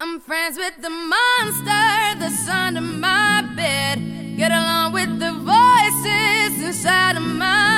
I'm friends with the monster that's under my bed. Get along with the voices inside of my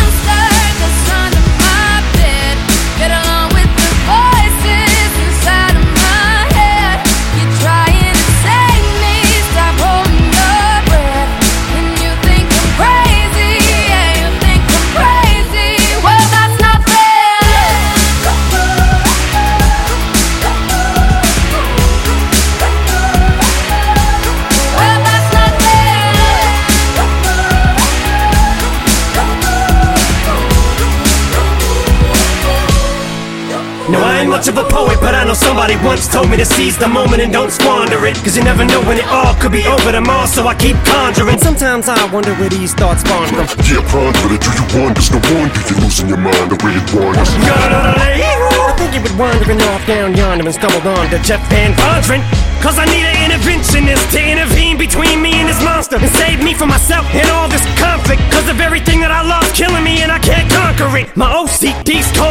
No, I ain't much of a poet, but I know somebody once told me to seize the moment and don't squander it. Cause you never know when it all could be over tomorrow, so I keep conjuring. Sometimes I wonder where these thoughts spawn from. Yeah, ponder it, do you wonder? No wonder you're losing your mind the way it wanders. I think you would wandering off down yonder and stumbled on to Jeff Van Vondren. Cause I need an interventionist to intervene between me and this monster and save me from myself and all this conflict. Cause of everything that I love's killing me and I can't conquer it. My OCD's talking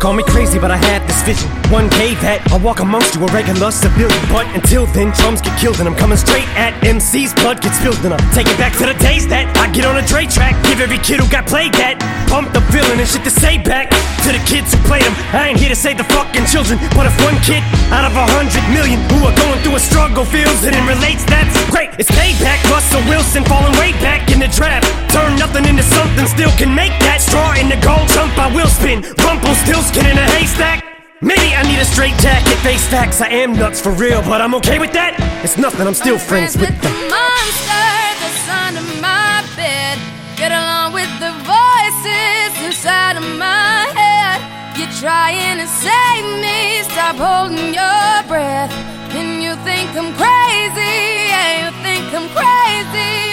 Call me crazy, but I had this vision. One day that I'll walk amongst you, a regular civilian. But until then, drums get killed, and I'm coming straight at MC's blood gets spilled, and I'm taking back to the days that I get on a Dre track. Give every kid who got played that. Pump the villain and shit to say back to the kids who played them. I ain't here to save the fucking children, but if one kid out of a hundred million who are going through a struggle feels it and relates, that's great. It's payback. Russell Wilson falling way back in the draft. Turn nothing into something, still can make that straw in the gold jump. I will spin. Rumple still skin in a haystack. Maybe I need a straight jacket, face facts. I am nuts for real, but I'm okay with that. It's nothing, I'm still I'm friends, with the the. monster that's under my bed. Get along with the voices inside of my head. You're trying to save me, stop holding your breath. And you think I'm crazy, yeah, you think I'm crazy, see